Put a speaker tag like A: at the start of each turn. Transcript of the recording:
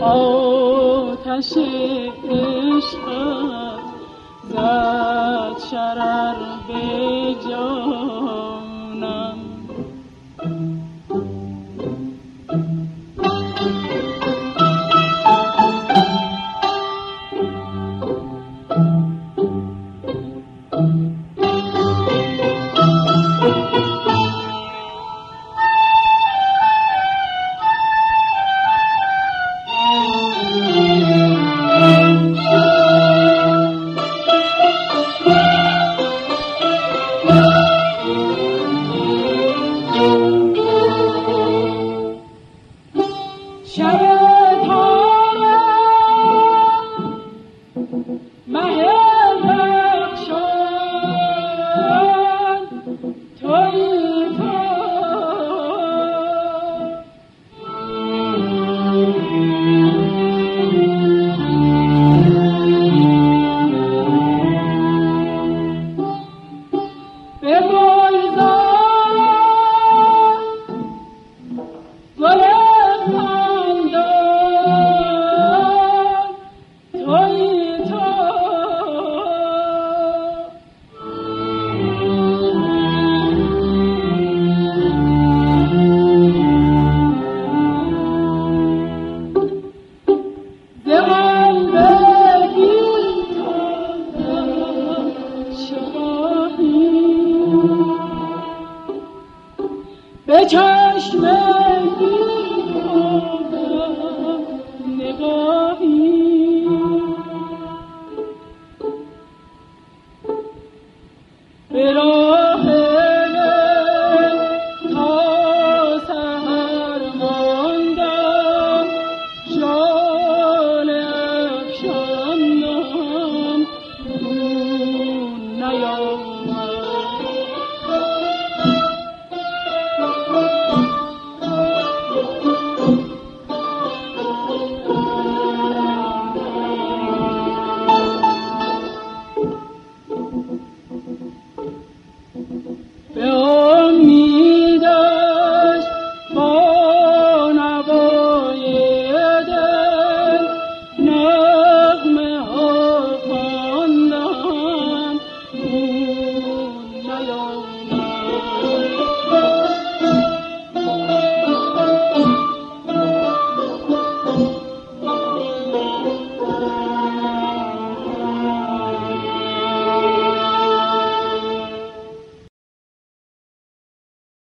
A: آتش عشق زد شرر. Jaya چشم من غمد نگاهی